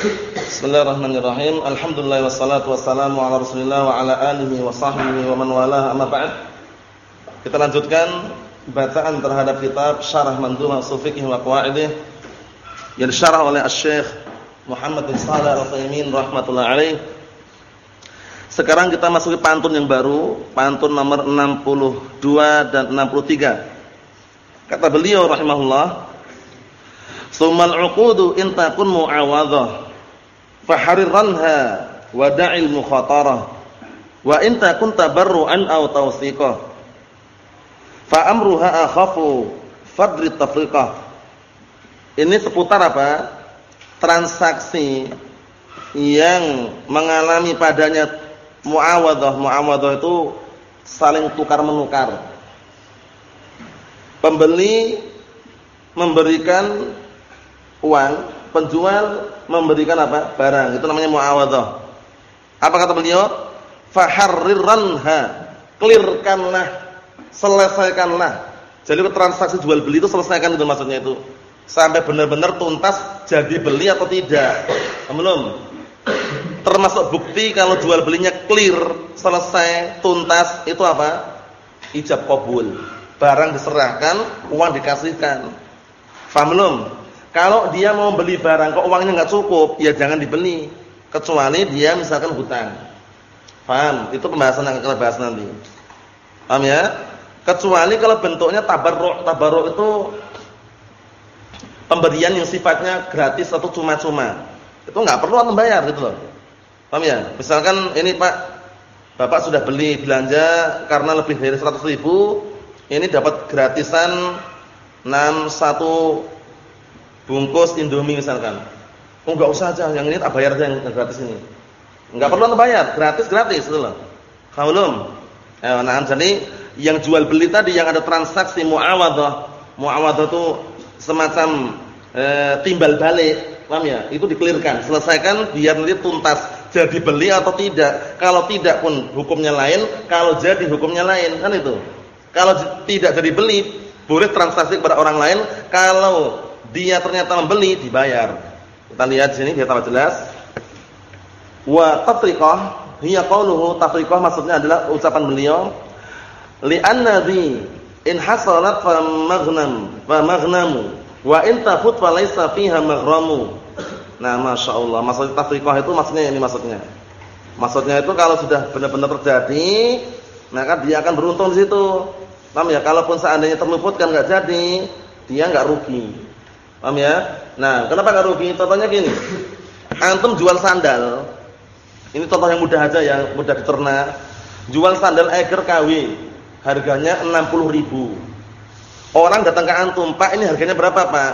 Bismillahirrahmanirrahim. Alhamdulillah wassalatu wassalamu ala Rasulillah wa ala alihi wa sahbihi wa man walah amma ba'd. Kita lanjutkan bacaan terhadap kitab Syarah Mandhumah Sufiqih wa Qawaidih yang disyarah oleh Asy-Syaikh Muhammad bin Shalih Al-Utsaimin rahimatullah alaih. Sekarang kita masuki pantun yang baru, pantun nomor 62 dan 63. Kata beliau rahimahullah, "Sumal 'uqudu in takun mu'awadhah fahriranha wa da'il mukhatarah wa in takun tabarru'an aw tawsiqah fa amruha akhafu fadri tafriqah." Ini seputar apa? Transaksi yang mengalami padanya muawadhah. Muawadhah itu saling tukar menukar. Pembeli memberikan uang, penjual memberikan apa? barang. Itu namanya muawadhah. Apa kata beliau? Faharriranha. Clearkanlah, selesaikanlah. Jadi transaksi jual beli itu selesaikan itu maksudnya itu. Sampai benar-benar tuntas jadi beli atau tidak. Belum termasuk bukti kalau jual belinya clear, selesai, tuntas, itu apa? Ijab kabul. Barang diserahkan, uang dikasihkan. Faham belum? Kalau dia mau beli barang kok uangnya nggak cukup, ya jangan dibeli. Kecuali dia misalkan hutang. Faham? Itu pembahasan yang kita bahas nanti. Paham ya? Kecuali kalau bentuknya tabarruk. Tabarruk itu pemberian yang sifatnya gratis atau cuma-cuma. Itu nggak perlu membayar gitu loh. Paham ya? Misalkan ini Pak, Bapak sudah beli belanja karena lebih dari 100 ribu, ini dapat gratisan 6 satu bungkus Indomie misalkan. Oh enggak usah aja, yang ini tak bayar aja yang gratis ini. Enggak perlu bayar, gratis gratis itu loh. Belum? Eh, nah, jadi yang jual beli tadi yang ada transaksi muawadhah. Muawadhah itu semacam eh, timbal balik, paham ya? Itu dikelirkan, selesaikan biar nanti tuntas jadi beli atau tidak. Kalau tidak pun hukumnya lain, kalau jadi hukumnya lain, kan itu. Kalau tidak jadi beli, boleh transaksi kepada orang lain, kalau dia ternyata membeli dibayar. Kita lihat sini dia tambah jelas. Wa tafriqah hiya qauluhu tafriqah maksudnya adalah ucapan beliau li'anna dhi in hasalat fa maghnam fa maghnamu wa in tafut fa laysa fiha maghramu Nah, masya Allah. Maksud tafriqah itu maksudnya ini maksudnya. Maksudnya itu kalau sudah benar-benar terjadi, maka dia akan beruntung di situ. Paham ya? Kalaupun seandainya terluput kan nggak jadi, dia nggak rugi. Paham ya? Nah, kenapa nggak rugi? Contohnya gini. Antum jual sandal. Ini contoh yang mudah aja yang mudah dicerna. Jual sandal Eiger KW. Harganya 60.000. Orang datang ke antum, "Pak, ini harganya berapa, Pak?"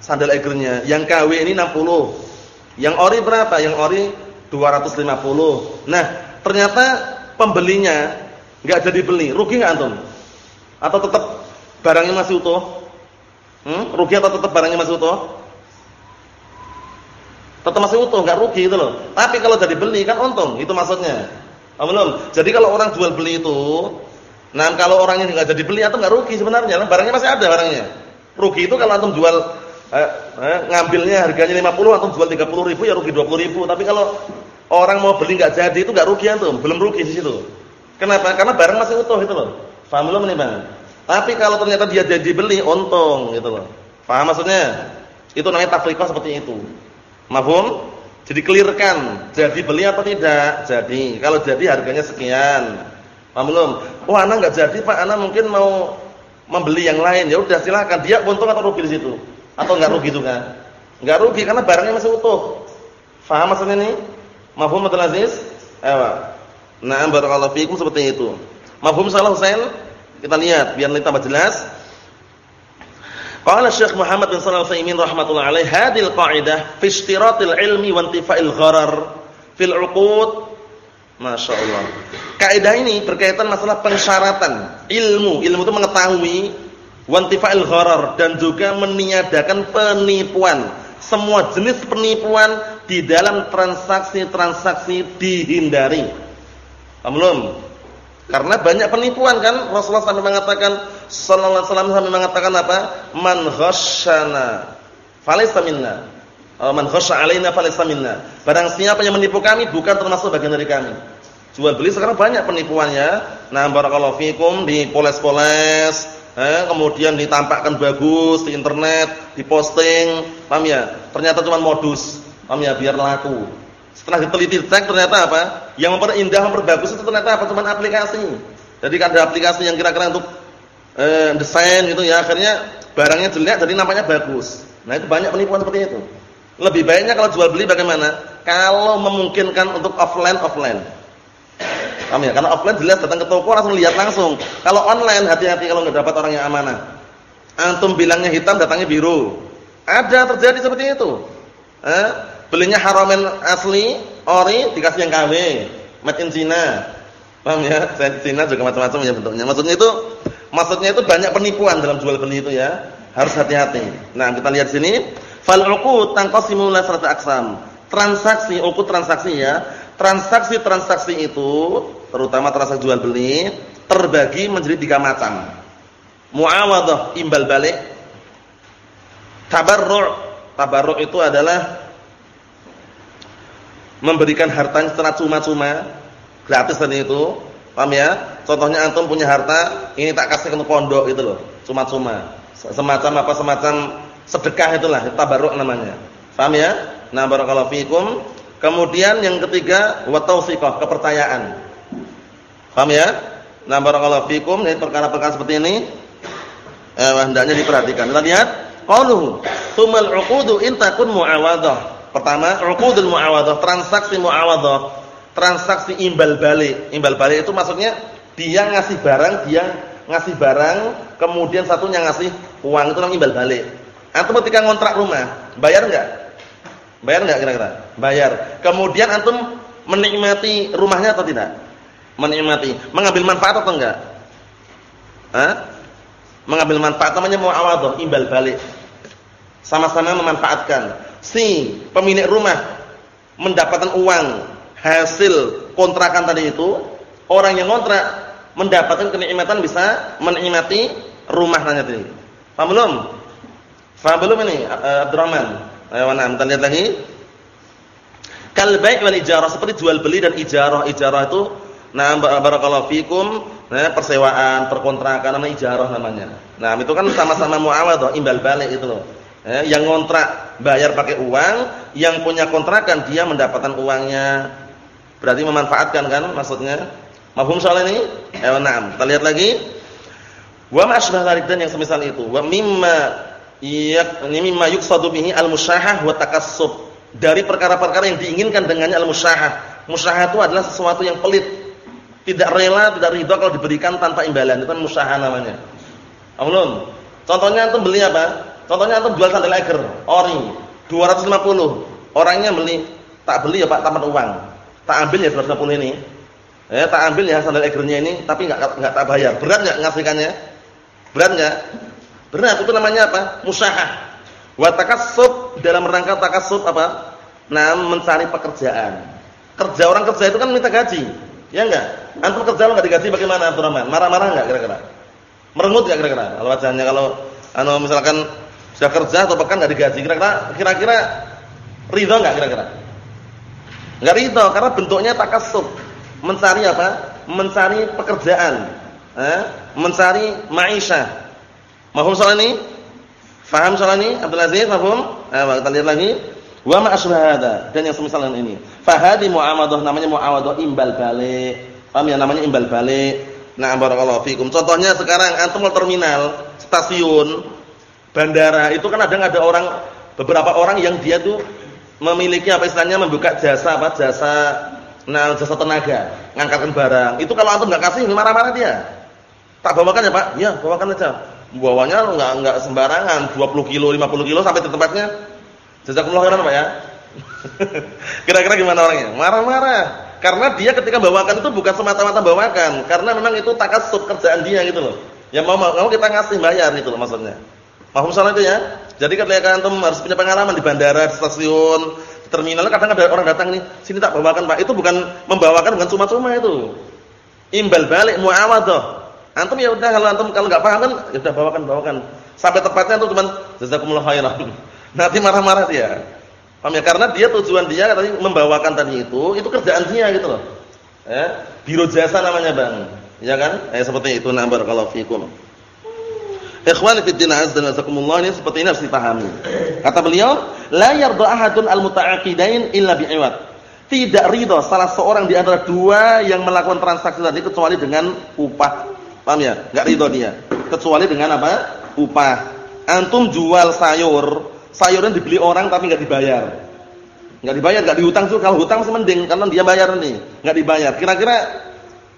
Sandal Eigernya. Yang KW ini 60. Yang ori berapa? Yang ori 250. Nah, ternyata pembelinya nggak jadi beli, rugi nggak antum? Atau tetap barangnya masih utuh? Hmm? Rugi atau tetap barangnya masih utuh? Tetap masih utuh, nggak rugi itu loh. Tapi kalau jadi beli kan untung, itu maksudnya. Oh, belum? Jadi kalau orang jual beli itu, nah kalau orangnya nggak jadi beli atau nggak rugi sebenarnya, barangnya masih ada barangnya. Rugi itu kalau antum jual eh, eh, ngambilnya harganya 50 atau jual 30 ribu ya rugi 20 ribu. Tapi kalau orang mau beli nggak jadi itu nggak rugi antum, belum rugi di situ. Kenapa? Karena barang masih utuh itu loh. Paham belum nih Bang? Tapi kalau ternyata dia jadi beli untung gitu loh. Paham maksudnya? Itu namanya tafriqah seperti itu. Mafhum? Jadi clearkan, jadi beli apa tidak? Jadi. Kalau jadi harganya sekian. Paham belum? Oh, anak nggak jadi, Pak. Anak mungkin mau membeli yang lain. Ya udah silakan. Dia untung atau rugi di situ? Atau enggak rugi juga? Enggak rugi karena barangnya masih utuh. Faham maksudnya ini? Mafhum Abdul Aziz? Ayo. Nah, barakallahu fiikum seperti itu. Mafhum salah Husain? Kita lihat biar lebih tambah jelas. Qala Syekh Muhammad bin Shalih Al-Utsaimin rahimatullah alaihi hadil qa'idah fi ishtiratil ilmi wa intifa'il gharar fil 'uqud Masya Allah. Kaidah ini berkaitan masalah pensyaratan ilmu. Ilmu itu mengetahui wantifa'il gharar dan juga meniadakan penipuan. Semua jenis penipuan di dalam transaksi-transaksi dihindari. Belum? Karena banyak penipuan kan Rasulullah SAW mengatakan sallallahu alaihi wasallam sampai mengatakan apa? Man ghasyana falaysa minna. Man khasya alaina falaysa minna. Barang siapa yang menipu kami bukan termasuk bagian dari kami. Jual beli sekarang banyak penipuannya. Nah, barakallahu fikum dipoles-poles, eh, kemudian ditampakkan bagus di internet, diposting, paham ya? Ternyata cuma modus, paham ya? Biar laku. Setelah diteliti cek ternyata apa? Yang memperindah, memperbagus itu ternyata apa? Cuma aplikasi. Jadi kan ada aplikasi yang kira-kira untuk eh, desain gitu ya, akhirnya barangnya jelek jadi nampaknya bagus. Nah, itu banyak penipuan seperti itu. Lebih baiknya kalau jual beli bagaimana? Kalau memungkinkan untuk offline offline. Paham ya? Karena offline jelas datang ke toko langsung lihat langsung. Kalau online hati-hati kalau nggak dapat orang yang amanah. Antum bilangnya hitam datangnya biru. Ada terjadi seperti itu. Eh, belinya haramen asli, ori dikasih yang KW, made in China. Paham ya? China juga macam-macam ya bentuknya. Maksudnya itu maksudnya itu banyak penipuan dalam jual beli itu ya. Harus hati-hati. Nah, kita lihat sini Fal uqud tanqasimu ila salasati aqsam. Transaksi, uqud transaksi ya. Transaksi-transaksi itu, terutama transaksi jual beli, terbagi menjadi tiga macam. Muawadhah, imbal balik. Tabarru'. Tabarru' itu adalah memberikan hartanya secara cuma-cuma, gratis tadi itu. Paham ya? Contohnya antum punya harta, ini tak kasih ke pondok itu loh, cuma-cuma. Semacam apa semacam sedekah itulah tabarruk namanya. Paham ya? Nah, barakallahu fikum. Kemudian yang ketiga wa tausiqah, kepercayaan. Paham ya? Nah, barakallahu fikum, ini perkara-perkara seperti ini eh hendaknya diperhatikan. Kita lihat qauluhu, "Tsumal 'uqudu in takun mu'awadhah." Pertama, 'uqudul mu'awadhah, transaksi mu'awadhah, transaksi imbal balik. Imbal balik itu maksudnya dia ngasih barang, dia ngasih barang, kemudian satunya ngasih uang itu namanya imbal balik. Antum ketika ngontrak rumah, bayar enggak? Bayar enggak kira-kira? Bayar. Kemudian antum menikmati rumahnya atau tidak? Menikmati. Mengambil manfaat atau enggak? Hah? Mengambil manfaat namanya muawadhah, imbal balik. Sama-sama memanfaatkan. Si pemilik rumah mendapatkan uang hasil kontrakan tadi itu, orang yang kontrak mendapatkan kenikmatan bisa menikmati rumahnya tadi. Paham belum? Faham belum ini Abdurrahman? Ayo mana? Kita lihat lagi. Kal bai' wal ijarah seperti jual beli dan ijarah. Ijarah itu nah barakallahu fikum, nah persewaan, perkontrakan namanya ijarah namanya. Nah, itu kan sama-sama muawadhah, imbal balik itu loh. Eh, yang kontrak bayar pakai uang, yang punya kontrakan dia mendapatkan uangnya. Berarti memanfaatkan kan maksudnya? Mafhum soal ini? Ayo na'am. Kita lihat lagi. Wa ma asbah dan yang semisal itu. Wa mimma Iya, ini mimma yuqsadu bihi al-musyahah wa takassub. Dari perkara-perkara yang diinginkan dengannya al-musyahah. Musyahah itu adalah sesuatu yang pelit. Tidak rela, tidak ridha kalau diberikan tanpa imbalan. Itu kan musyahah namanya. Belum. Contohnya antum beli apa? Contohnya antum jual sandal eger, ori, 250. Orangnya beli, tak beli ya Pak, tamat uang. Tak ambil ya 250 ini. Eh, tak ambil ya sandal egernya ini, tapi enggak enggak tak bayar. Berat enggak ngasihkannya? Berat enggak? Berat itu namanya apa? Musahah. Wa takassub dalam rangka takassub apa? Nah, mencari pekerjaan. Kerja orang kerja itu kan minta gaji. Ya enggak? Antum kerja lo enggak digaji bagaimana Abdurrahman? Marah-marah enggak kira-kira? Merengut enggak kira-kira? Kalau wajahnya kalau anu misalkan sudah kerja atau bahkan enggak digaji, kira-kira kira-kira ridho enggak kira-kira? Enggak ridho karena bentuknya takassub. Mencari apa? Mencari pekerjaan. Eh? Mencari maisha Mahum soal ini? Faham soal ini? Abdul Aziz, mahum? Ayo kita lihat lagi. Wa ma asbahada dan yang semisal ini. Fahadi muamadah namanya muamadah imbal balik. Paham ya namanya imbal balik. Nah, barakallahu fikum. Contohnya sekarang antum terminal, stasiun, bandara, itu kan ada ada orang beberapa orang yang dia tuh memiliki apa istilahnya membuka jasa apa jasa nah jasa tenaga, ngangkatkan barang. Itu kalau antum enggak kasih marah-marah dia. Tak bawakan ya, Pak? Ya, bawakan aja bawanya enggak enggak sembarangan, 20 kilo, 50 kilo sampai di tempatnya. Jazakumullah khairan Pak ya. Kira-kira gimana orangnya? Marah-marah. Karena dia ketika bawakan itu bukan semata-mata bawakan, karena memang itu takasub kerjaan dia gitu loh. Ya mau mau kita ngasih bayar itu loh maksudnya. Paham salah itu ya? Jadi ketika antum harus punya pengalaman di bandara, di stasiun, di terminal kadang ada orang datang nih, sini tak bawakan Pak. Itu bukan membawakan bukan cuma-cuma itu. Imbal balik muawadhah. Antum ya udah kalau antum kalau enggak paham kan ya udah bawakan bawakan. Sampai tepatnya antum cuman jazakumullah khairan. Nanti marah-marah dia. Paham ya? Karena dia tujuan dia tadi membawakan tadi itu, itu kerjaan dia gitu loh. Eh, biro jasa namanya, Bang. Ya kan? Eh seperti itu nah barakallahu fikum. Ikhwani fi din azza wa ini seperti ini harus dipahami. Kata beliau, la yarda ahadun al-muta'aqidain illa bi'iwad. Tidak ridho salah seorang di antara dua yang melakukan transaksi tadi kecuali dengan upah. Paham ya? Enggak ridho dia. Kecuali dengan apa? Upah. Antum jual sayur, sayurnya dibeli orang tapi enggak dibayar. Enggak dibayar, enggak dihutang tuh. Kalau hutang masih mending karena dia bayar nih, enggak dibayar. Kira-kira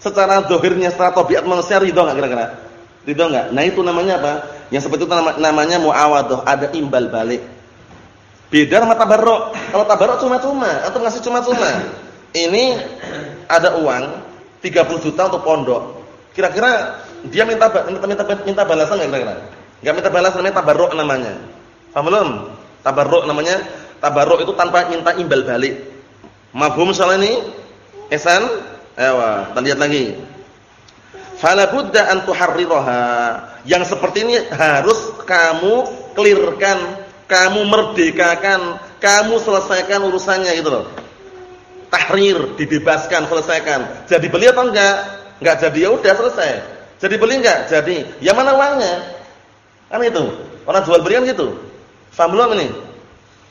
secara dohirnya, secara tabiat manusia ridho enggak kira-kira? Ridho enggak? Nah itu namanya apa? Yang seperti itu namanya muawadhah, ada imbal balik. Beda sama tabarruk. Kalau tabarruk cuma-cuma, atau ngasih cuma-cuma. Ini ada uang 30 juta untuk pondok. Kira-kira dia minta minta minta, minta balasan enggak kira-kira? Enggak minta balasan namanya tabarruk namanya. Paham belum? Tabarruk namanya. Tabarruk itu tanpa minta imbal balik. Mafhum soal ini? Ihsan? Ayo, kita lihat lagi. Fala budda an tuharriraha. Yang seperti ini harus kamu clearkan kamu merdekakan, kamu selesaikan urusannya gitu loh. Tahrir, dibebaskan, selesaikan. Jadi beli atau enggak? Enggak jadi ya udah selesai. Jadi beli enggak? Jadi. Yang mana uangnya? Kan itu. Orang jual beli kan gitu. Paham belum ini?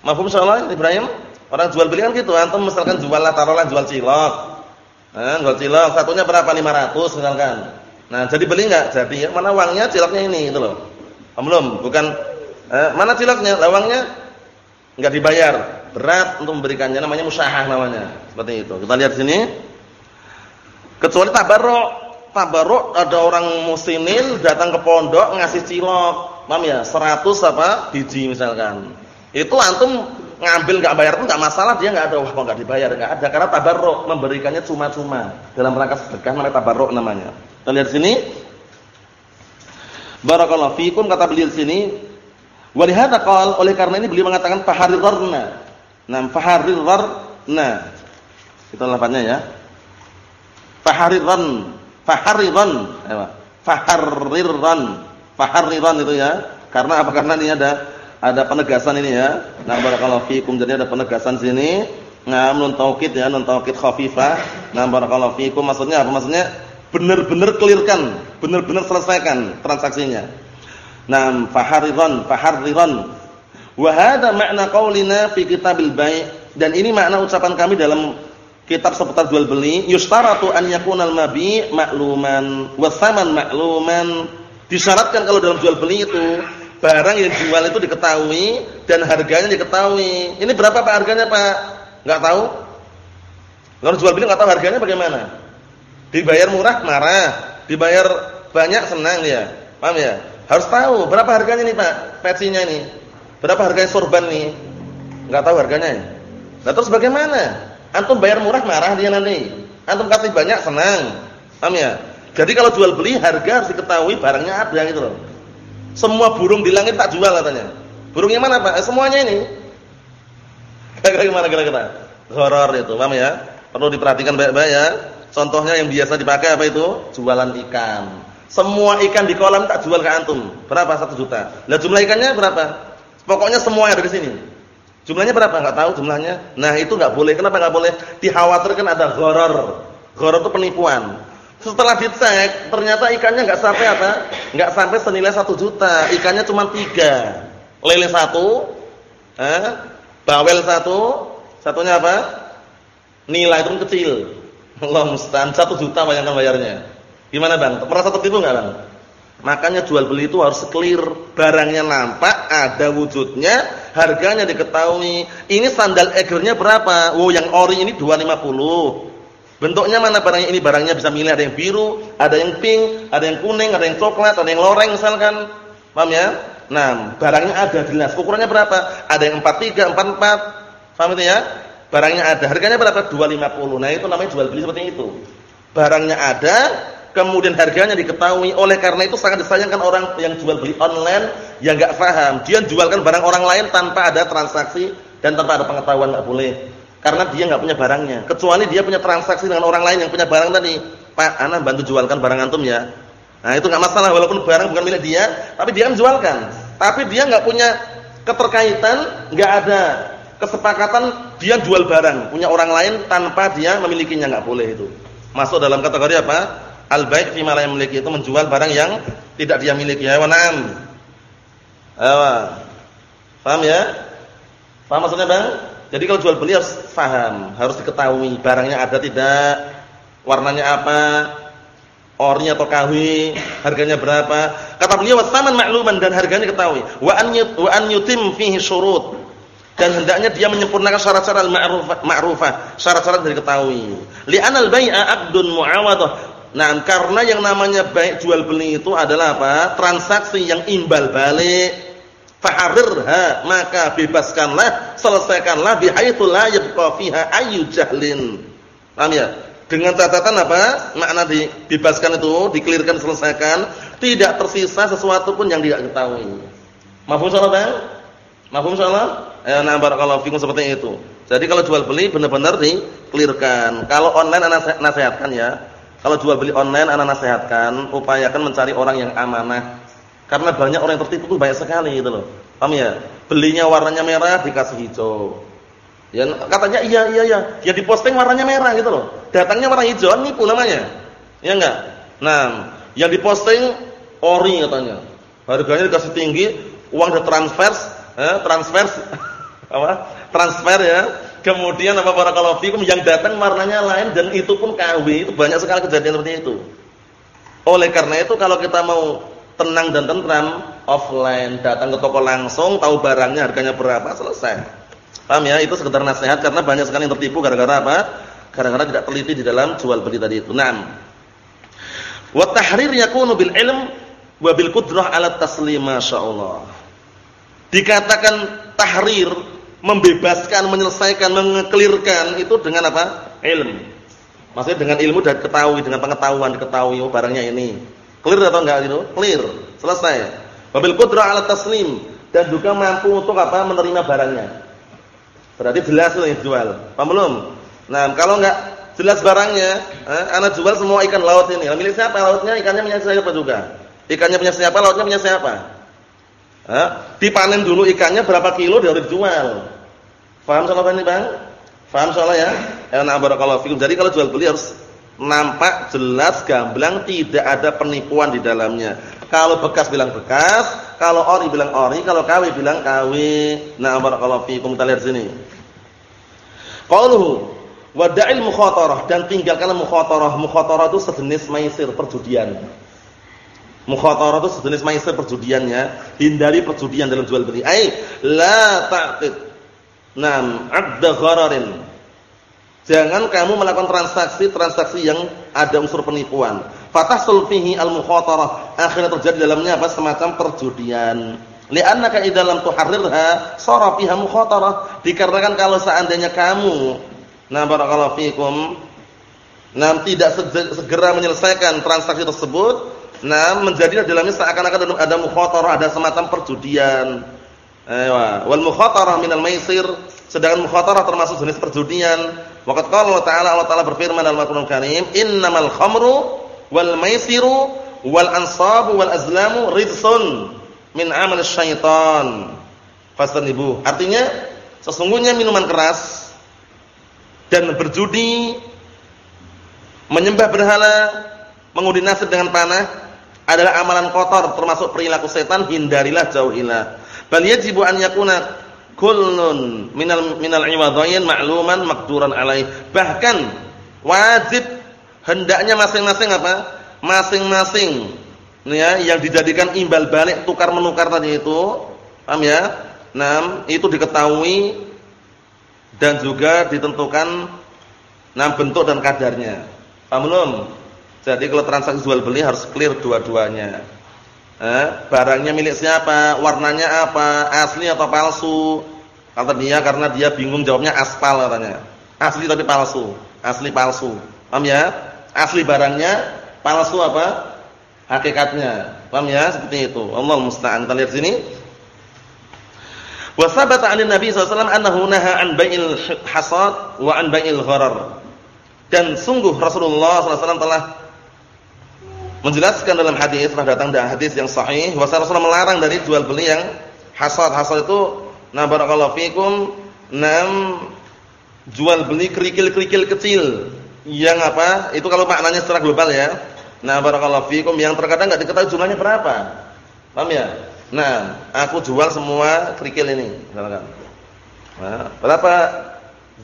Mafhum insyaallah Ibrahim? Orang jual beli kan gitu. Antum misalkan jual lah taruhlah jual cilok. Nah, jual cilok satunya berapa? 500 misalkan. Nah, jadi beli enggak? Jadi. Yang mana uangnya? Ciloknya ini gitu loh. Belum? Bukan Eh, mana ciloknya? Lawangnya enggak dibayar. Berat untuk memberikannya namanya musahah namanya. Seperti itu. Kita lihat sini. Kecuali tabarruk. Tabarruk ada orang muslimin datang ke pondok ngasih cilok. Paham ya? 100 apa? biji misalkan. Itu antum ngambil enggak bayar pun enggak masalah, dia enggak ada wah kok enggak dibayar, enggak ada karena tabarruk memberikannya cuma-cuma. Dalam rangka sedekah namanya tabarruk namanya. Kita lihat sini. Barakallahu fikum kata beliau sini Walihada oleh karena ini beliau mengatakan faharirna. Nah, faharirna. Itu lafaznya ya. Fahariran, fahariran, fahariran, fahariran itu ya. Karena apa? Karena ini ada ada penegasan ini ya. Nah, barakallahu fikum jadi ada penegasan sini. Nah, nun taukid ya, nun taukid khafifah. Nah, barakallahu fikum maksudnya apa? Maksudnya benar-benar clearkan, benar-benar selesaikan transaksinya. Naam fahariran fahariran. Wa hadha makna qaulina fi kitabil bai' dan ini makna ucapan kami dalam kitab seputar jual beli yustaratu an yakunal mabi makluman wa thaman makluman disyaratkan kalau dalam jual beli itu barang yang dijual itu diketahui dan harganya diketahui. Ini berapa Pak harganya Pak? Enggak tahu? Kalau jual beli enggak tahu harganya bagaimana? Dibayar murah marah, dibayar banyak senang dia. Paham ya? Harus tahu berapa harganya nih Pak, petsinya ini. Berapa harganya sorban nih? Enggak tahu harganya. Nah, terus bagaimana? Antum bayar murah marah dia nanti. Antum kasih banyak senang. Paham ya? Jadi kalau jual beli harga harus diketahui barangnya ada gitu loh. Semua burung di langit tak jual katanya. Burungnya mana Pak? Eh, semuanya ini. Kira-kira gimana kira-kira? Horor itu, paham ya? Perlu diperhatikan baik-baik ya. Contohnya yang biasa dipakai apa itu? Jualan ikan. Semua ikan di kolam tak jual ke antum. Berapa? Satu juta. Lah jumlah ikannya berapa? Pokoknya semua yang ada di sini. Jumlahnya berapa? Enggak tahu jumlahnya. Nah, itu enggak boleh. Kenapa enggak boleh? Dikhawatirkan ada gharar. Gharar itu penipuan. Setelah dicek, ternyata ikannya enggak sampai apa? Enggak sampai senilai satu juta. Ikannya cuma tiga. Lele satu, eh, bawel satu, satunya apa? Nilai itu kecil. Allah satu juta bayangkan bayarnya. Gimana bang? Merasa tertipu nggak bang? Makanya jual beli itu harus clear, barangnya nampak, ada wujudnya, harganya diketahui. Ini sandal egernya berapa? Oh, yang ori ini 250. Bentuknya mana barangnya ini? Barangnya bisa milih ada yang biru, ada yang pink, ada yang kuning, ada yang coklat, ada yang loreng misalkan. Paham ya? Nah, barangnya ada jelas. Ukurannya berapa? Ada yang 43, 44. Paham itu ya? Barangnya ada. Harganya berapa? 250. Nah, itu namanya jual beli seperti itu. Barangnya ada, kemudian harganya diketahui. Oleh karena itu sangat disayangkan orang yang jual beli online yang enggak paham. Dia jualkan barang orang lain tanpa ada transaksi dan tanpa ada pengetahuan enggak boleh. Karena dia enggak punya barangnya. Kecuali dia punya transaksi dengan orang lain yang punya barang tadi. Pak, ana bantu jualkan barang antum ya. Nah, itu enggak masalah walaupun barang bukan milik dia, tapi dia kan jualkan. Tapi dia enggak punya keterkaitan, enggak ada kesepakatan dia jual barang punya orang lain tanpa dia memilikinya nggak boleh itu. Masuk dalam kategori apa? Al-bai' fi la memiliki itu menjual barang yang tidak dia miliki. Ya, na'am. Ayo. Paham ya? Paham maksudnya, Bang? Jadi kalau jual beli harus paham, harus diketahui barangnya ada tidak, warnanya apa, ornya atau KW, harganya berapa. Kata beliau wasaman makluman dan harganya ketahui. Wa an wa an yutim fihi syurut. Dan hendaknya dia menyempurnakan syarat-syarat ma'rufah, ma'rufah, syarat-syarat dari ketahui. Li'anal bai'a 'aqdun mu'awadah. Nah, karena yang namanya baik jual beli itu adalah apa? Transaksi yang imbal balik Faharirha maka bebaskanlah, selesaikanlah bihaitsu la yabqa jahlin. Paham ya? Dengan catatan apa? Makna dibebaskan itu, dikelirkan, selesaikan, tidak tersisa sesuatu pun yang tidak ketahui. Mafhum insyaallah, Bang? Mafhum insyaallah? Ya, nah barakallahu fikum seperti itu. Jadi kalau jual beli benar-benar dikelirkan. Kalau online anak nasihatkan ya. Kalau jual beli online anak nasihatkan, upayakan mencari orang yang amanah karena banyak orang yang tertipu itu banyak sekali gitu loh. Paham ya? Belinya warnanya merah dikasih hijau. Ya katanya iya iya iya, dia diposting warnanya merah gitu loh. Datangnya warna hijau, nipu namanya. Ya enggak? Nah, yang diposting ori katanya. Harganya dikasih tinggi, uang ditransfer, eh, transfer apa? Transfer ya. Kemudian apa para fikum yang datang warnanya lain dan itu pun KW. Itu banyak sekali kejadian seperti itu. Oleh karena itu kalau kita mau tenang dan tentram offline, datang ke toko langsung, tahu barangnya harganya berapa, selesai. Paham ya? Itu sekedar nasihat karena banyak sekali yang tertipu gara-gara apa? Gara-gara tidak teliti di dalam jual beli tadi itu. Naam. Wa tahrir yakunu bil ilm wa bil qudrah ala taslim masyaallah. Dikatakan tahrir, membebaskan, menyelesaikan, mengeklirkan itu dengan apa? Ilm. Maksudnya dengan ilmu dan ketahui, dengan pengetahuan diketahui oh barangnya ini Clear atau enggak gitu? Clear. Selesai. Wabil qudrah ala taslim dan juga mampu untuk apa? menerima barangnya. Berarti jelas loh yang jual. Paham belum? Nah, kalau enggak jelas barangnya, eh, anak jual semua ikan laut ini. Milik siapa lautnya? Ikannya punya siapa juga? Ikannya punya siapa? Lautnya punya siapa? Eh, dipanen dulu ikannya berapa kilo dia jual. Paham soal ini, Bang? Paham soalnya ya? Ya, nah barakallahu fikum. Jadi kalau jual beli harus nampak jelas gamblang tidak ada penipuan di dalamnya. Kalau bekas bilang bekas, kalau ori bilang ori, kalau KW bilang KW. Nah, barakallahu fiikum kita lihat sini. Qauluhu wada'il mukhatarah dan tinggalkan mukhatarah. Mukhatarah itu sejenis maisir perjudian. Mukhatarah itu sejenis maisir perjudiannya, hindari perjudian dalam jual beli. Ai la ta'qid. Nam 'adda ghararin Jangan kamu melakukan transaksi-transaksi yang ada unsur penipuan. Fatahsul fihi al-mukhatarah. Akhirnya terjadi dalamnya apa? Semacam perjudian. Li'annaka idza lam tuharrirha sara fiha mukhatarah. Dikarenakan kalau seandainya kamu nah barakallahu fikum nah tidak segera menyelesaikan transaksi tersebut, nah menjadi dalamnya seakan-akan ada mukhatarah, ada semacam perjudian. Aywa, wal mukhatarah minal maisir, sedangkan mukhatarah termasuk jenis perjudian Waqad qala Allah Ta'ala Allah Ta'ala berfirman dalam Al-Qur'an Karim, "Innamal khamru wal maisiru wal ansabu wal azlamu ridsun min amal syaitan." Fastanibu. Artinya sesungguhnya minuman keras dan berjudi menyembah berhala, mengundi nasib dengan panah adalah amalan kotor termasuk perilaku setan, hindarilah jauhilah. Bal yajibu an yakuna kullun minal minal iwadhain ma'luman maqduran alaih. Bahkan wajib hendaknya masing-masing apa? Masing-masing ya yang dijadikan imbal balik tukar menukar tadi itu, paham ya? Nah, itu diketahui dan juga ditentukan nah bentuk dan kadarnya. Paham belum? Jadi kalau transaksi jual beli harus clear dua-duanya. Eh, barangnya milik siapa, warnanya apa, asli atau palsu. Kata dia karena dia bingung jawabnya aspal katanya. Asli tapi palsu, asli palsu. Paham ya? Asli barangnya, palsu apa? Hakikatnya. Paham ya? Seperti itu. Allah musta'an. Kita lihat sini. Wa sabata 'an Nabi wasallam annahu naha an bai'il hasad wa an bai'il gharar. Dan sungguh Rasulullah wasallam telah menjelaskan dalam hadis telah datang dalam hadis yang sahih bahwa Rasulullah melarang dari jual beli yang hasad. Hasad itu nah barakallahu fikum enam jual beli kerikil-kerikil kecil yang apa? Itu kalau maknanya secara global ya. Nah, barakallahu fikum yang terkadang enggak diketahui jumlahnya berapa. Paham ya? Nah, aku jual semua kerikil ini, misalkan. Nah, berapa?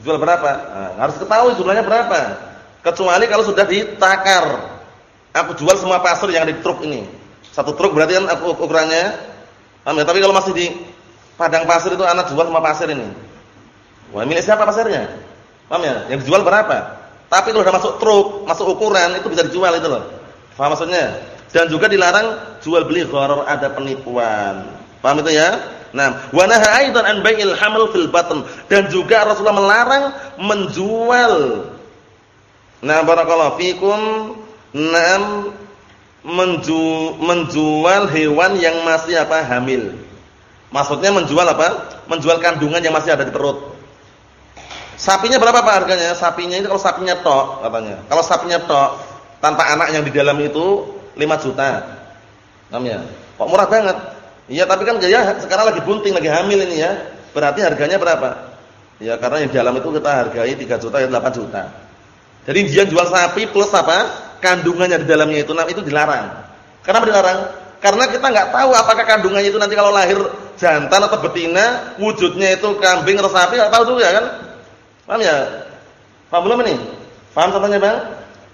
Jual berapa? Nah, harus ketahui jumlahnya berapa. Kecuali kalau sudah ditakar. Aku jual semua pasir yang di truk ini. Satu truk berarti kan aku ukurannya. Paham ya? Tapi kalau masih di padang pasir itu anak jual semua pasir ini. Wah, milik siapa pasirnya? Paham ya? Yang dijual berapa? Tapi kalau sudah masuk truk, masuk ukuran itu bisa dijual itu loh. Paham maksudnya? Dan juga dilarang jual beli gharar ada penipuan. Paham itu ya? Nah, wa naha aidan an bai'il haml fil batn dan juga Rasulullah melarang menjual Nah, barakallahu fikum, nam menju, menjual hewan yang masih apa? hamil. Maksudnya menjual apa? Menjual kandungan yang masih ada di perut. Sapinya berapa Pak harganya? Sapinya itu kalau sapinya tok katanya. Kalau sapinya tok tanpa anak yang di dalam itu 5 juta. Namanya. Kok murah banget? Iya, tapi kan ya sekarang lagi bunting, lagi hamil ini ya. Berarti harganya berapa? Ya karena yang di dalam itu kita hargai 3 juta ya 8 juta. Jadi dia jual sapi plus apa? Kandungannya di dalamnya itu itu dilarang. Kenapa dilarang? Karena kita nggak tahu apakah kandungannya itu nanti kalau lahir jantan atau betina, wujudnya itu kambing atau sapi, nggak tahu juga kan? Paham ya? Paham belum ini? Paham contohnya Bang?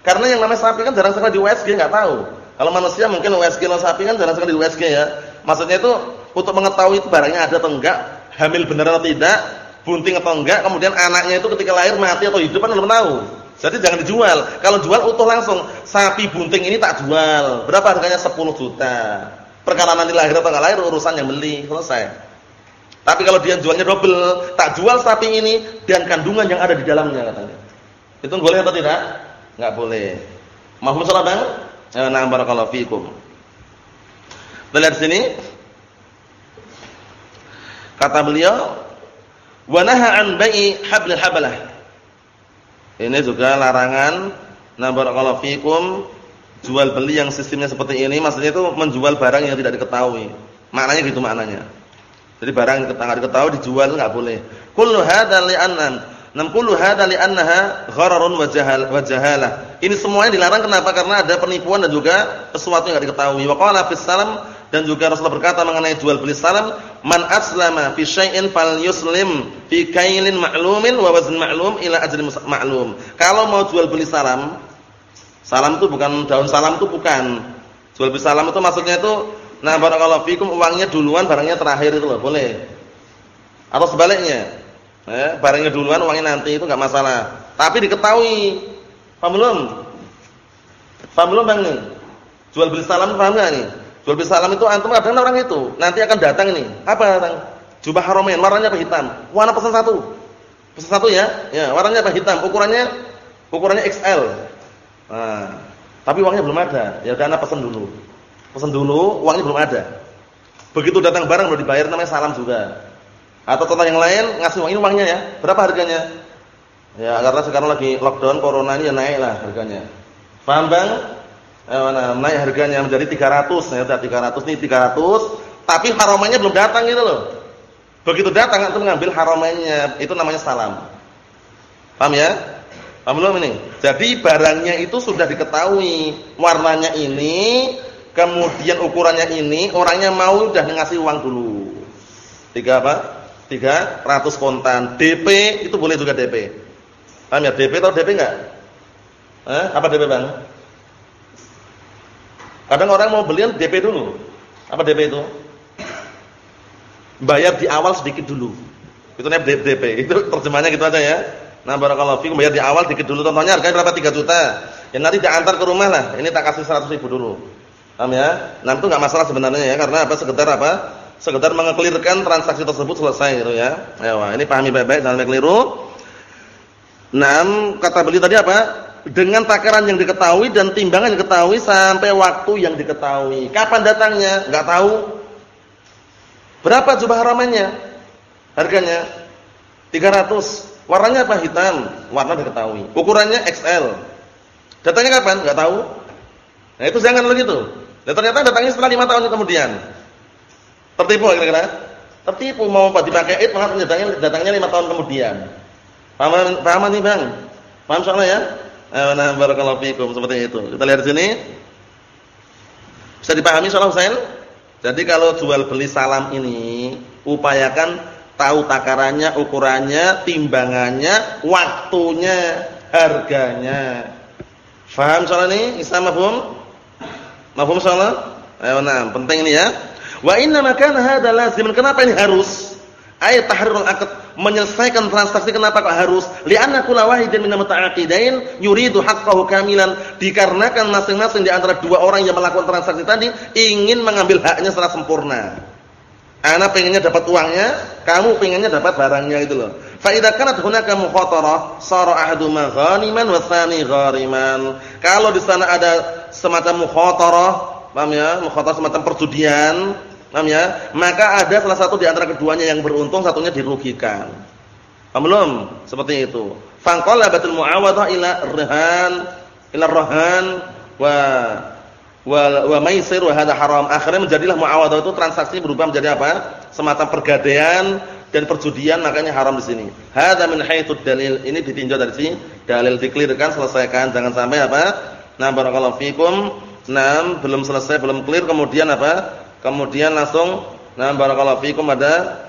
Karena yang namanya sapi kan jarang sekali di USG enggak tahu. Kalau manusia mungkin USG dan sapi kan jarang sekali di USG ya. Maksudnya itu untuk mengetahui itu barangnya ada atau enggak, hamil benar atau tidak, bunting atau enggak, kemudian anaknya itu ketika lahir mati atau hidup kan belum tahu. Jadi jangan dijual. Kalau jual utuh langsung. Sapi bunting ini tak jual. Berapa harganya? 10 juta. Perkara nanti lahir atau enggak lahir urusan yang beli, selesai. Tapi kalau dia jualnya double, tak jual sapi ini dan kandungan yang ada di dalamnya katanya. Itu boleh atau tidak? Enggak boleh. Mahfum salah Bang? Ya, nah barakallahu fikum. Lihat sini. Kata beliau, "Wa naha an bai'i hablil habalah." Ini juga larangan nah barakallahu fikum jual beli yang sistemnya seperti ini, maksudnya itu menjual barang yang tidak diketahui. Maknanya gitu maknanya. Jadi barang yang tetangga diketahui dijual enggak boleh. Kullu hadza li'annan Nam kullu hadza li'annaha ghararun wa jahal wa. Ini semuanya dilarang kenapa? Karena ada penipuan dan juga sesuatu yang enggak diketahui. Wa qala fis salam dan juga Rasulullah berkata mengenai jual beli salam, man aslama fi syai'in falyuslim fi kailin ma'lumin wa wazn ma'lum ila ajrin ma'lum. Kalau mau jual beli salam, salam itu bukan daun salam itu bukan. Jual beli salam itu maksudnya itu Nah, barakallahu fikum uangnya duluan, barangnya terakhir itu loh, boleh. Atau sebaliknya. Eh, barangnya duluan, uangnya nanti itu enggak masalah. Tapi diketahui. Paham belum? Paham belum Bang nih? Jual beli salam paham enggak nih? Jual beli salam itu antum kadang orang itu, nanti akan datang ini. Apa datang? Jubah haramain, warnanya apa hitam? Warna pesan satu. Pesan satu ya? Ya, warnanya apa hitam? Ukurannya ukurannya XL. Nah, tapi uangnya belum ada. Ya ana pesan dulu. Pesan dulu, uangnya belum ada. Begitu datang barang baru dibayar namanya salam juga. Atau contoh yang lain ngasih uang ini uangnya ya. Berapa harganya? Ya, karena sekarang lagi lockdown corona ini ya naik lah harganya. Paham Bang? Mana naik harganya menjadi 300 ya, 300 nih 300, tapi haramannya belum datang gitu loh. Begitu datang antum mengambil haramannya, itu namanya salam. Paham ya? Paham belum ini? Jadi barangnya itu sudah diketahui warnanya ini kemudian ukurannya ini, orangnya mau udah ngasih uang dulu. Tiga apa? Tiga ratus kontan. DP itu boleh juga DP. Paham ya? DP atau DP enggak? Eh, apa DP bang? Kadang orang mau belian DP dulu. Apa DP itu? Bayar di awal sedikit dulu. Itu namanya DP. Itu terjemahnya gitu aja ya. Nah, barakallahu fikum bayar di awal sedikit dulu. Contohnya harganya berapa? 3 juta. Ya nanti diantar ke rumah lah. Ini tak kasih 100 ribu dulu. Paham ya? Nah, itu enggak masalah sebenarnya ya, karena apa? Sekedar apa? Sekedar mengeklirkan transaksi tersebut selesai gitu ya. Ya, ini pahami baik-baik jangan keliru. Nah, kata beliau tadi apa? Dengan takaran yang diketahui dan timbangan yang diketahui sampai waktu yang diketahui. Kapan datangnya? Enggak tahu. Berapa jubah haramannya? Harganya 300. Warnanya apa? Hitam. Warna diketahui. Ukurannya XL. Datangnya kapan? Enggak tahu. Nah, itu jangan begitu. Dan ternyata datangnya setelah lima tahun kemudian. Tertipu kira-kira? tertipu mau dipakai id maka datangnya datangnya lima tahun kemudian. Paham paham nih Bang? Paham soalnya ya? Nah barakallahu fikum seperti itu. Kita lihat sini. Bisa dipahami soal Husain? Jadi kalau jual beli salam ini upayakan tahu takarannya, ukurannya, timbangannya, waktunya, harganya. Faham soal ini? Isa mafhum? Mafhum soal? Ayo nah, penting ini ya. Wa inna makana hadza laziman. Kenapa ini harus? Ayat tahrirul akad menyelesaikan transaksi kenapa kok harus? Li'anna kullu wahidin min muta'aqidain yuridu haqqahu kamilan. Dikarenakan masing-masing di antara dua orang yang melakukan transaksi tadi ingin mengambil haknya secara sempurna. Ana pengennya dapat uangnya, kamu pengennya dapat barangnya itu loh. Fa idza kanat hunaka mukhatarah, sara ahaduma ghaniman wa tsani ghariman. Kalau di sana ada semacam mukhatarah, paham ya? Mukhatarah semacam perjudian, paham ya? Maka ada salah satu di antara keduanya yang beruntung, satunya dirugikan. Paham belum? Seperti itu. Fanqalabatul muawadhah ila rahan ila rahan wa wa wa maisir wa hadha haram. Akhirnya menjadilah muawadhah itu transaksi berubah menjadi apa? Semacam pergadaian dan perjudian makanya haram di sini. Hadza min haitsu dalil. Ini ditinjau dari sini dalil diklirkan selesaikan jangan sampai apa? Nah barakallahu fikum. Nah, belum selesai, belum clear kemudian apa? Kemudian langsung nah barakallahu fikum ada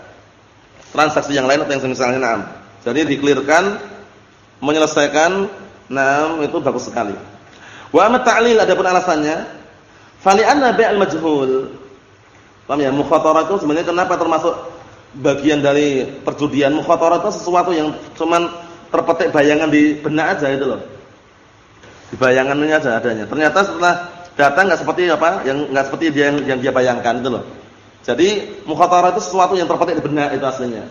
transaksi yang lain atau yang misalnya nah. Jadi diklirkan menyelesaikan nah itu bagus sekali. Wa amma ta'lil adapun alasannya Fali'anna bai'al majhul. Paham ya? Mukhatarah itu sebenarnya kenapa termasuk bagian dari perjudian? Mukhatarah itu sesuatu yang cuman terpetik bayangan di benak aja itu loh. Di bayangannya aja adanya. Ternyata setelah datang enggak seperti apa? Yang enggak seperti dia yang, yang dia bayangkan itu loh. Jadi mukhatarah itu sesuatu yang terpetik di benak itu aslinya.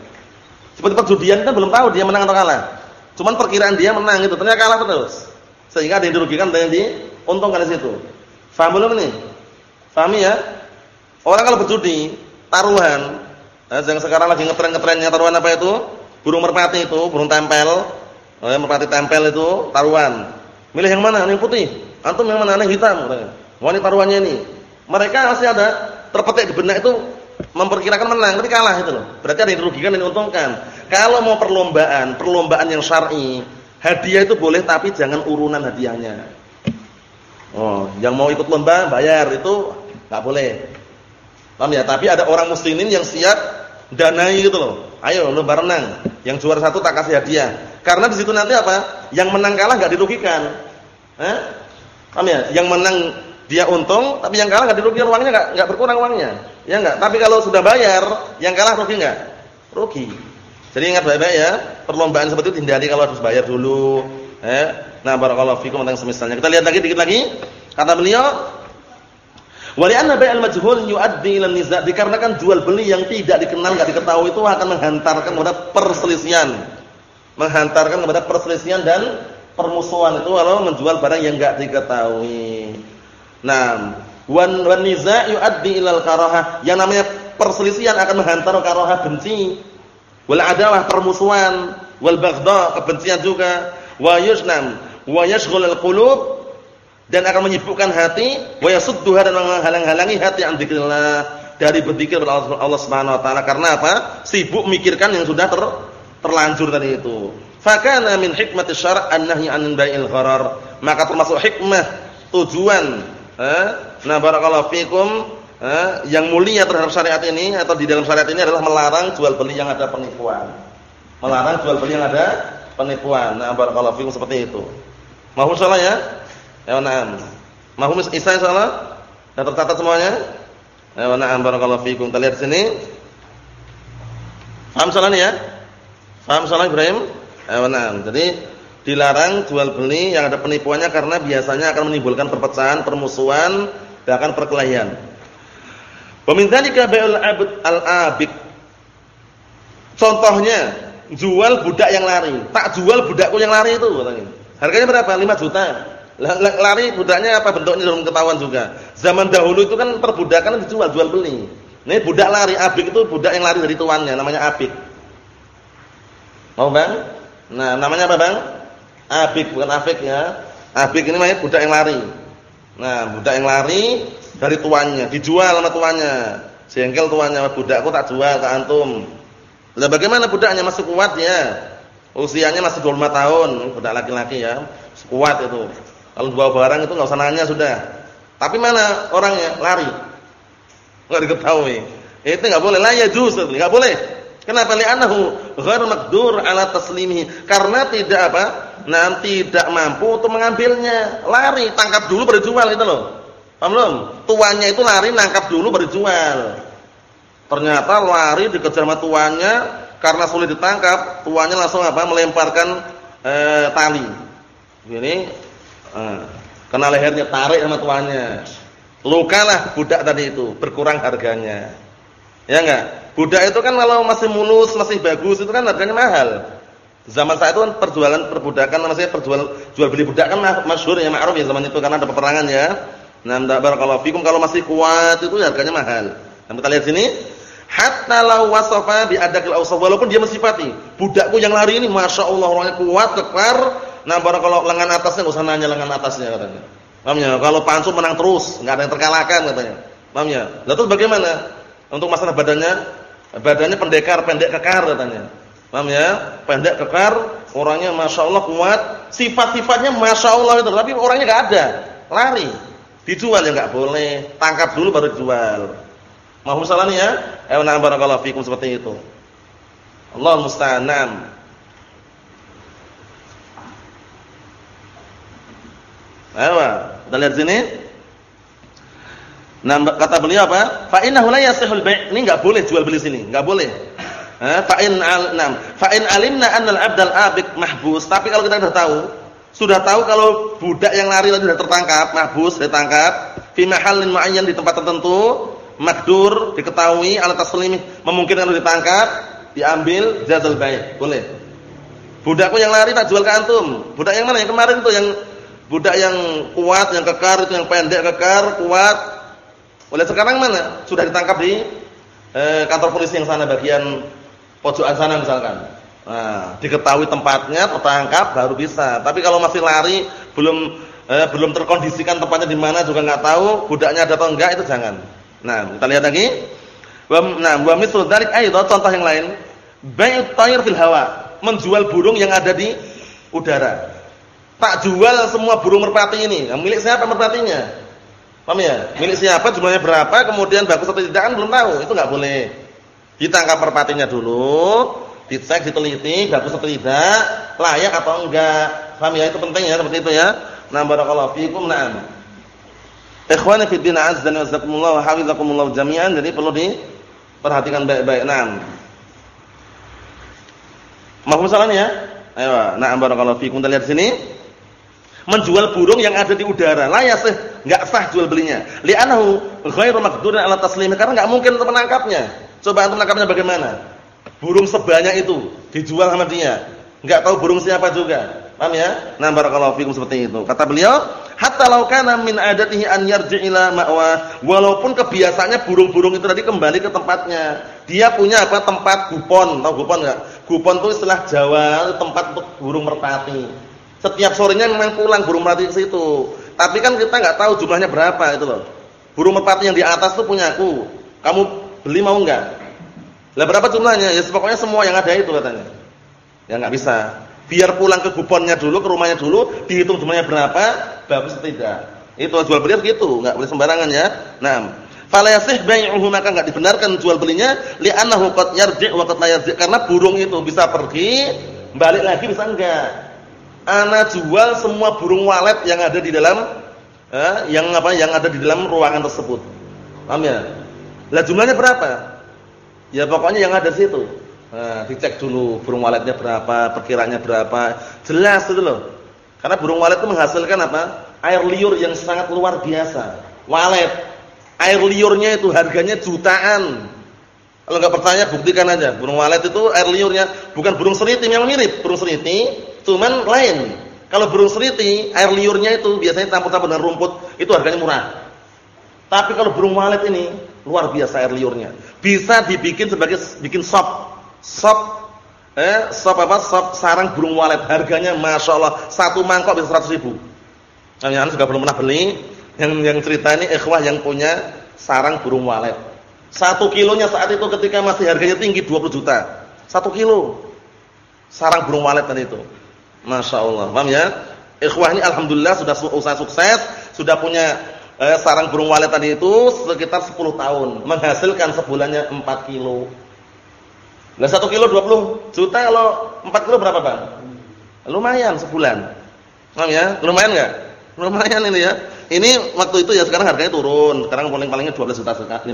Seperti perjudian kan belum tahu dia menang atau kalah. Cuman perkiraan dia menang itu, ternyata kalah terus. Sehingga ada yang dirugikan dan yang diuntungkan di situ. Faham belum nih? Fahami ya? Orang kalau berjudi, taruhan, nah, yang sekarang lagi ngetren-ngetrennya taruhan apa itu? Burung merpati itu, burung tempel. Ya, merpati tempel itu taruhan. Milih yang mana? Yang putih. Antum yang mana? Yang hitam. Wah, ini taruhannya ini. Mereka masih ada terpetik di benak itu memperkirakan menang, tapi kalah itu loh. Berarti ada yang dirugikan dan diuntungkan. Kalau mau perlombaan, perlombaan yang syar'i, hadiah itu boleh tapi jangan urunan hadiahnya. Oh, yang mau ikut lomba bayar itu nggak boleh. Paham ya? Tapi ada orang muslimin yang siap danai gitu loh. Ayo lomba renang, yang juara satu tak kasih hadiah. Karena di situ nanti apa? Yang menang kalah nggak dirugikan. Eh? Paham ya? Yang menang dia untung, tapi yang kalah nggak dirugikan uangnya nggak nggak berkurang uangnya. Ya nggak? Tapi kalau sudah bayar, yang kalah rugi nggak? Rugi. Jadi ingat baik-baik ya, perlombaan seperti itu hindari kalau harus bayar dulu. Eh? Nah, barakallahu fikum tentang semisalnya. Kita lihat lagi dikit lagi. Kata beliau, "Wa li'anna bai'al majhul yu'addi ila niza'." Dikarenakan jual beli yang tidak dikenal, enggak diketahui itu akan menghantarkan kepada perselisihan. Menghantarkan kepada perselisihan dan permusuhan itu kalau menjual barang yang enggak diketahui. Nah, wan wan niza' yu'addi ilal karahah. Yang namanya perselisihan akan menghantar karahah benci. Wal adalah permusuhan, wal baghdha kebencian juga. Wa yusnam wa yashghul al-qulub dan akan menyibukkan hati wa yasudduha dan menghalang-halangi hati an dari berzikir kepada Allah Subhanahu wa taala karena apa? Sibuk mikirkan yang sudah ter, terlanjur tadi itu. Fakana min hikmati syara' an-nahyi 'anil bai'il gharar. Maka termasuk hikmah tujuan nah barakallahu fikum eh, yang mulia terhadap syariat ini atau di dalam syariat ini adalah melarang jual beli yang ada penipuan. Melarang jual beli yang ada penipuan. Nah, barakallahu fikum seperti itu. Mahum salah ya? Ya, na'am. Mahum Isa salah? Sudah tercatat semuanya? Ya, na'am barakallahu fikum. Kita lihat sini. Paham salah ya? Paham salah Ibrahim? Ya, na'am. Jadi dilarang jual beli yang ada penipuannya karena biasanya akan menimbulkan perpecahan, permusuhan, bahkan perkelahian. Pemintanya bai'ul abd al-abik. Contohnya jual budak yang lari. Tak jual budakku yang lari itu katanya. Harganya berapa? 5 juta. Lari budaknya apa bentuknya belum ketahuan juga. Zaman dahulu itu kan perbudakan dijual, jual beli. Ini budak lari, abik itu budak yang lari dari tuannya, namanya abik. Mau Bang? Nah, namanya apa Bang? Abik bukan afik ya. Abik ini namanya budak yang lari. Nah, budak yang lari dari tuannya, dijual sama tuannya. Jengkel tuannya budakku tak jual ke antum. Lah bagaimana budaknya masih kuat ya? Usianya masih 25 tahun, budak laki-laki ya. Kuat itu. Kalau bawa barang itu enggak usah nanya sudah. Tapi mana orangnya? Lari. Enggak diketahui. Itu enggak boleh lah ya justru, enggak boleh. Kenapa? Li'annahu ghairu maqdur ala taslimihi. Karena tidak apa? Nanti tidak mampu untuk mengambilnya. Lari, tangkap dulu baru jual itu loh. Paham belum? Tuannya itu lari nangkap dulu baru jual. Ternyata lari dikejar sama tuannya karena sulit ditangkap, tuannya langsung apa? melemparkan e, tali. Ini e, kena lehernya tarik sama tuannya. Lukalah budak tadi itu, berkurang harganya. Ya enggak? Budak itu kan kalau masih mulus, masih bagus itu kan harganya mahal. Zaman saya itu kan perjualan perbudakan namanya perjual jual beli budak kan masyhur ya ma'ruf ya zaman itu karena ada peperangan ya. Nah, barakallahu fikum kalau masih kuat itu harganya mahal. Nah, kita lihat sini Hatta law wasafa bi adakil awsaf walaupun dia mensifati budakku yang lari ini Masya Allah orangnya kuat, kekar. Nah, kalau lengan atasnya enggak usah nanya lengan atasnya katanya. Paham ya? Kalau pansu menang terus, enggak ada yang terkalahkan katanya. Paham ya? Lalu bagaimana? Untuk masalah badannya, badannya pendekar, pendek kekar katanya. Paham ya? Pendek kekar, orangnya Masya Allah kuat, sifat-sifatnya Masya Allah itu, tapi orangnya enggak ada. Lari. Dijual ya enggak boleh, tangkap dulu baru jual. Mohon salah nih ya. Ayo na'am barakallahu fikum seperti itu. Allah musta'an. Ayo, kita lihat sini. Nah, kata beliau apa? Fa innahu la yasihul. Ini enggak boleh jual beli sini, enggak boleh. Ha, fa in al-nam. Fa in alimna anna al-'abdal abik mahbus. Tapi kalau kita sudah tahu, sudah tahu kalau budak yang lari tadi sudah tertangkap, mahbus, ditangkap fi mahallin muayyan di tempat tertentu, makdur diketahui alat taslimi memungkinkan untuk ditangkap diambil jazal baik boleh. Budakku yang lari tak jual ke antum. Budak yang mana? Yang kemarin itu yang budak yang kuat yang kekar itu yang pendek kekar kuat. Oleh sekarang mana? Sudah ditangkap di eh, kantor polisi yang sana bagian pojokan sana misalkan nah diketahui tempatnya tertangkap baru bisa tapi kalau masih lari belum eh, belum terkondisikan tempatnya di mana juga nggak tahu budaknya ada atau enggak itu jangan Nah, kita lihat lagi. Nah, wa mithlu dzalik aidan contoh yang lain. Bai'ut tayr fil hawa, menjual burung yang ada di udara. Tak jual semua burung merpati ini. Nah, milik siapa merpatinya? Paham ya? Milik siapa, jumlahnya berapa, kemudian bagus atau tidak kan belum tahu. Itu enggak boleh. Ditangkap merpatinya dulu, dicek, diteliti, bagus atau tidak, layak atau enggak. Paham ya? Itu penting ya seperti itu ya. Nah, barakallahu fikum. Na'am. Ikhwani fi din azza wa jazakumullah wa hafizakumullah jami'an. Jadi perlu diperhatikan baik-baik. Naam. Mahfum salahnya ya? Ayo, na'am barakallahu fikum. Kita lihat sini. Menjual burung yang ada di udara. La yasih, enggak sah jual belinya. Li'annahu ghairu maqdurin 'ala taslimi karena enggak mungkin untuk menangkapnya. Coba antum menangkapnya bagaimana? Burung sebanyak itu dijual sama dia. Enggak tahu burung siapa juga. Paham ya? Nah, barakallahu fikum seperti itu. Kata beliau, hatta law kana min adatihi an yarji ila ma'wa walaupun kebiasaannya burung-burung itu tadi kembali ke tempatnya dia punya apa tempat gupon tahu gupon enggak gupon itu istilah Jawa tempat untuk burung merpati setiap sorenya memang pulang burung merpati ke situ tapi kan kita enggak tahu jumlahnya berapa itu loh burung merpati yang di atas itu punya aku kamu beli mau enggak lah berapa jumlahnya ya pokoknya semua yang ada itu katanya ya enggak bisa biar pulang ke kuponnya dulu, ke rumahnya dulu, dihitung jumlahnya berapa, bagus tidak. Itu jual beli gitu, enggak boleh sembarangan ya. Nah, fala yasih bai'uhu maka enggak dibenarkan jual belinya li'annahu qad yarji' wa qad la yarji' karena burung itu bisa pergi, balik lagi bisa enggak. Ana jual semua burung walet yang ada di dalam eh, yang apa yang ada di dalam ruangan tersebut. Paham ya? Lah jumlahnya berapa? Ya pokoknya yang ada di situ. Nah, dicek dulu burung waletnya berapa, perkiranya berapa. Jelas itu loh. Karena burung walet itu menghasilkan apa? Air liur yang sangat luar biasa. Walet. Air liurnya itu harganya jutaan. Kalau nggak percaya buktikan aja. Burung walet itu air liurnya bukan burung seriti yang mirip burung seriti, cuman lain. Kalau burung seriti, air liurnya itu biasanya campur-campur dengan rumput, itu harganya murah. Tapi kalau burung walet ini luar biasa air liurnya. Bisa dibikin sebagai bikin sop Sop eh sop apa? Sop sarang burung walet. Harganya Masya Allah satu mangkok bisa 100 ribu. Nah, yang juga belum pernah beli. Yang yang cerita ini ikhwah yang punya sarang burung walet. Satu kilonya saat itu ketika masih harganya tinggi 20 juta. Satu kilo. Sarang burung walet tadi itu. Masya Allah. Paham ya? Ikhwah ini Alhamdulillah sudah usaha sukses. Sudah punya eh, sarang burung walet tadi itu sekitar 10 tahun. Menghasilkan sebulannya 4 kilo. Nah 1 kilo 20 juta kalau 4 kilo berapa bang? Lumayan sebulan. Paham ya? Lumayan enggak? Lumayan ini ya. Ini waktu itu ya sekarang harganya turun. Sekarang paling-palingnya 12 juta 500.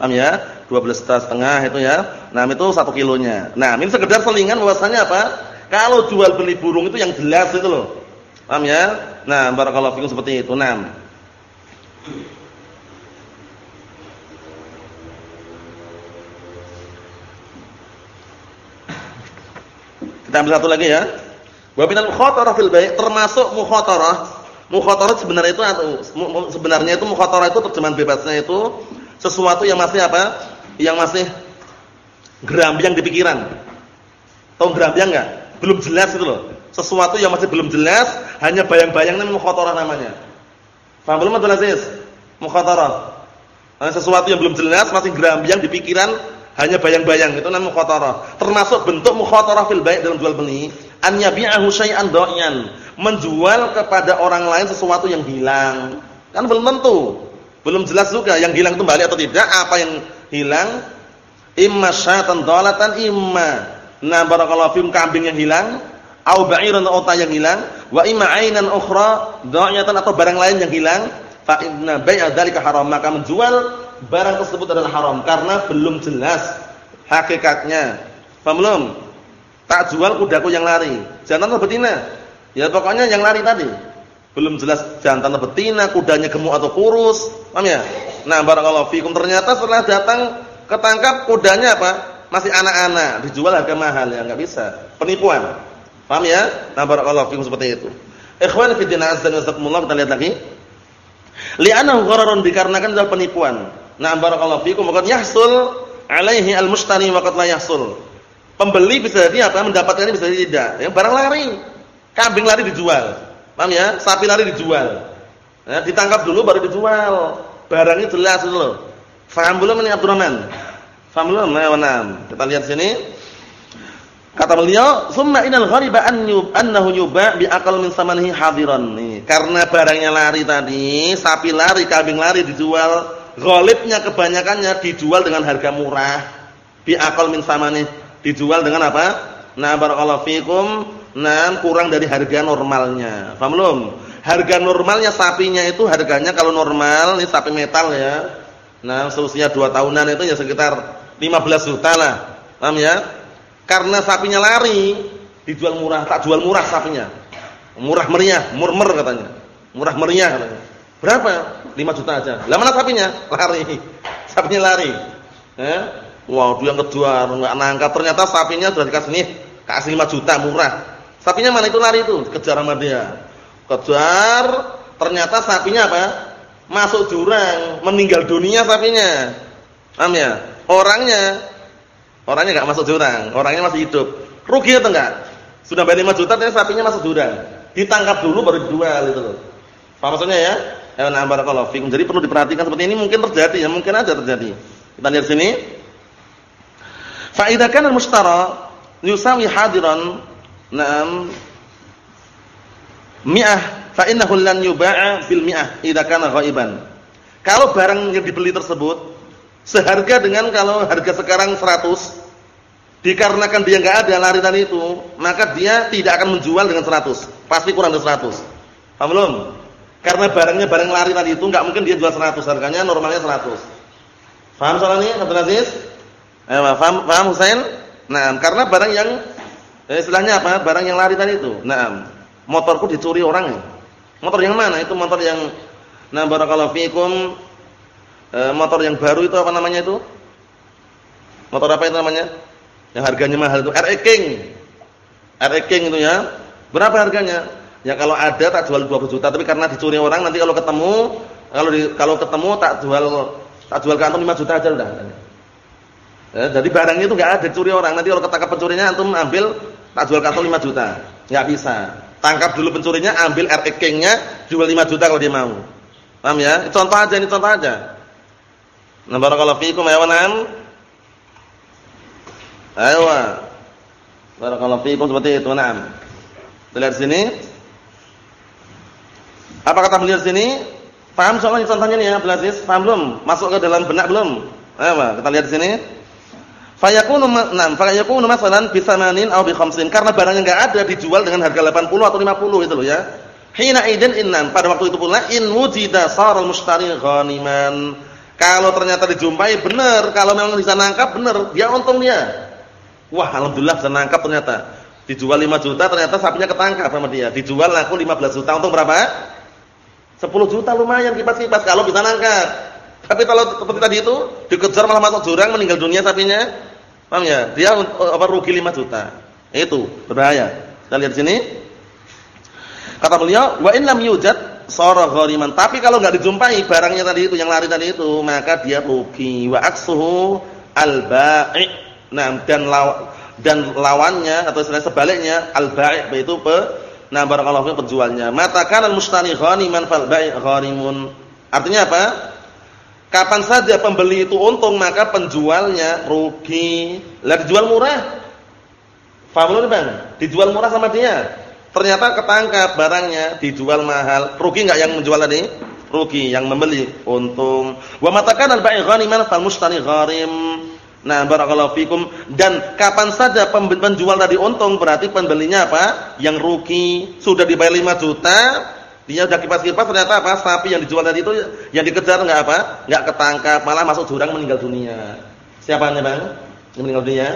Paham ya? 12 juta setengah itu ya. Nah, itu 1 kilonya. Nah, ini sekedar selingan bahwasanya apa? Kalau jual beli burung itu yang jelas itu loh. Paham ya? Nah, barakallahu fikum seperti itu. Nah. Kita ambil satu lagi ya. Wa minal mukhatarah fil bai' termasuk mukhatarah Mukhatarah sebenarnya itu sebenarnya itu mukhatarah itu terjemahan bebasnya itu sesuatu yang masih apa? Yang masih gerambiang di pikiran. Tahu gerambiang enggak? Belum jelas itu loh. Sesuatu yang masih belum jelas, hanya bayang-bayang namanya mukhatarah namanya. Paham belum Abdul Aziz? Mukhatarah. Nah, sesuatu yang belum jelas, masih gerambiang di pikiran, hanya bayang-bayang itu namanya mukhatarah. Termasuk bentuk mukhatarah fil bai' dalam jual beli, an yabi'ahu syai'an dha'iyan menjual kepada orang lain sesuatu yang hilang. Kan belum tentu. Belum jelas juga yang hilang itu balik atau tidak, apa yang hilang? Imma syatan dhalatan imma na barakallahu fikum kambing yang hilang, au ba'iran unta yang hilang, wa imma ainan ukhra dha'iyatan atau barang lain yang hilang, fa inna bai'a dzalika haram. Maka menjual barang tersebut adalah haram karena belum jelas hakikatnya. Paham belum? Tak jual kudaku yang lari. Jangan betina. Ya pokoknya yang lari tadi. Belum jelas jantan atau betina, kudanya gemuk atau kurus. Paham ya? Nah, barakallahu fikum ternyata setelah datang ketangkap kudanya apa? Masih anak-anak, dijual harga mahal ya, enggak bisa. Penipuan. Paham ya? Nah, barakallahu fikum seperti itu. Ikhwan fi din azza wa kita lihat lagi. Li'annahu ghararun dikarenakan adalah penipuan. Nah, barakallahu fikum maka yahsul alaihi al-mushtari wa qad yahsul. Pembeli bisa jadi apa? Mendapatkannya bisa jadi tidak. Yang barang lari. Kambing lari dijual. Paham ya? Sapi lari dijual. Ya, ditangkap dulu baru dijual. Barangnya jelas loh. Faham belum ini Abdurrahman? Faham belum? Nah, Kita lihat sini. Kata beliau, "Summa inal ghariba an yub annahu yuba bi aqal min samanihi hadiran." Nih, karena barangnya lari tadi, sapi lari, kambing lari dijual, ghalibnya kebanyakannya dijual dengan harga murah. Bi aqal min samanihi, dijual dengan apa? Nah, barakallahu fikum Nah, kurang dari harga normalnya. Paham belum? Harga normalnya sapinya itu harganya kalau normal ini sapi metal ya. Nah, seusia 2 tahunan itu ya sekitar 15 juta lah. Paham ya? Karena sapinya lari, dijual murah, tak jual murah sapinya. Murah meriah, murmer katanya. Murah meriah katanya. Berapa? 5 juta aja. Lah mana sapinya? Lari. Sapinya lari. Eh? Wow, dia enggak nangka ternyata sapinya sudah dikasih nih, kasih 5 juta murah. Sapinya mana itu lari itu? Kejar sama dia. Kejar, ternyata sapinya apa? Masuk jurang, meninggal dunia sapinya. Paham ya? Orangnya orangnya enggak masuk jurang, orangnya masih hidup. Rugi atau enggak? Sudah bayar 5 juta ternyata sapinya masuk jurang. Ditangkap dulu baru dijual itu loh. Paham maksudnya ya? Ya nah barakallahu fikum. Jadi perlu diperhatikan seperti ini mungkin terjadi ya, mungkin aja terjadi. Kita lihat sini. Fa idza kana al-mushtara yusawi hadiran Naam. Mi'ah fa innahu lan yuba'a bil mi'ah idza kana ghaiban. Kalau barang yang dibeli tersebut seharga dengan kalau harga sekarang 100 dikarenakan dia enggak ada lari itu, maka dia tidak akan menjual dengan 100. Pasti kurang dari 100. Paham belum? Karena barangnya barang lari tadi itu enggak mungkin dia jual 100, harganya normalnya 100. Paham soal ini Abdul Aziz? Eh, paham, paham Husain? Nah, karena barang yang Eh, istilahnya apa? Barang yang lari tadi itu. Nah, motorku dicuri orang. Motor yang mana? Itu motor yang Nah, barakallahu fikum. E, motor yang baru itu apa namanya itu? Motor apa itu namanya? Yang harganya mahal itu RE King. RE King itu ya. Berapa harganya? Ya kalau ada tak jual 20 juta, tapi karena dicuri orang nanti kalau ketemu, kalau di, kalau ketemu tak jual tak jual ke antum 5 juta aja udah. Ya, jadi barangnya itu enggak ada dicuri orang. Nanti kalau ketangkap pencurinya antum ambil tak jual kartu 5 juta. Enggak bisa. Tangkap dulu pencurinya, ambil RE King-nya, jual 5 juta kalau dia mau. Paham ya? Contoh aja ini contoh aja. Nah, barakallahu fikum ya. Ayo. Barakallahu fikum seperti itu, na'am. Lihat sini. Apa kata beliau sini? Paham soalnya contohnya nih ya, Abdul Paham belum? Masuk ke dalam benak belum? Ayo, kita lihat di sini. Fayakunu nam, fayakunu masalan bi samanin aw bi khamsin. Karena barangnya enggak ada dijual dengan harga 80 atau 50 itu loh ya. Hina idin innan pada waktu itu pula in wujida saral mustari ghaniman. Kalau ternyata dijumpai benar, kalau memang bisa nangkap benar, dia untung dia. Wah, alhamdulillah bisa nangkap ternyata. Dijual 5 juta ternyata sapinya ketangkap sama dia. Dijual laku 15 juta, untung berapa? 10 juta lumayan kipas-kipas kalau bisa nangkap. Tapi kalau seperti tadi itu dikejar malah masuk jurang meninggal dunia sapinya, paham ya? Dia apa rugi 5 juta. Itu berbahaya. Kita lihat sini. Kata beliau, "Wa in lam yujad sara ghariman." Tapi kalau enggak dijumpai barangnya tadi itu yang lari tadi itu, maka dia rugi. Wa aksuhu al-bai'. Nah, dan law dan lawannya atau sebaliknya al-bai' yaitu pe nah barakallahu fi penjualnya. Matakan al-mustari ghaniman fal bai' ghanimun. Artinya apa? Kapan saja pembeli itu untung maka penjualnya rugi. Lah dijual murah. Paham belum, Bang? Dijual murah sama dia. Ternyata ketangkap barangnya dijual mahal. Rugi enggak yang menjual tadi? Rugi, yang membeli untung. Wa matakan al-bai' ghaniman fal mustari gharim. Nah, barakallahu fikum dan kapan saja penjual tadi untung berarti pembelinya apa? Yang rugi. Sudah dibayar 5 juta, dia sudah kipas-kipas ternyata apa? Sapi yang dijual tadi itu yang dikejar enggak apa? Enggak ketangkap, malah masuk jurang meninggal dunia. Siapa nih, Bang? Yang meninggal dunia?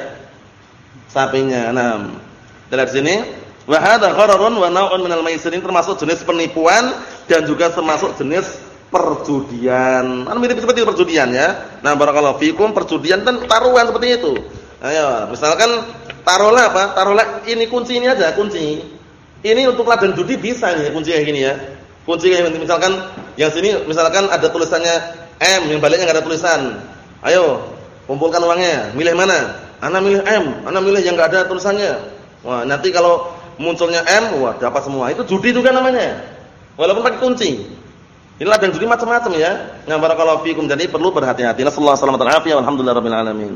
Sapinya. Nah, lihat sini. Wa hadha ghararun wa naw'un minal maisir ini termasuk jenis penipuan dan juga termasuk jenis perjudian. Kan mirip seperti perjudian ya. Nah, barakallahu fikum perjudian dan taruhan seperti itu. Ayo, misalkan taruhlah apa? Taruhlah ini kunci ini aja, kunci. Ini untuk ladang judi bisa nih kunci kayak gini ya. Kunci kayak misalkan yang sini misalkan ada tulisannya M, yang baliknya enggak ada tulisan. Ayo, kumpulkan uangnya. Milih mana? Ana milih M, ana milih yang enggak ada tulisannya. Wah, nanti kalau munculnya M, wah dapat semua. Itu judi juga namanya. Walaupun pakai kunci. Inilah dan judi macam-macam ya. Nah barakallahu fikum. Jadi perlu berhati-hati. Nasallahu alaihi wasallam. Alhamdulillah rabbil alamin.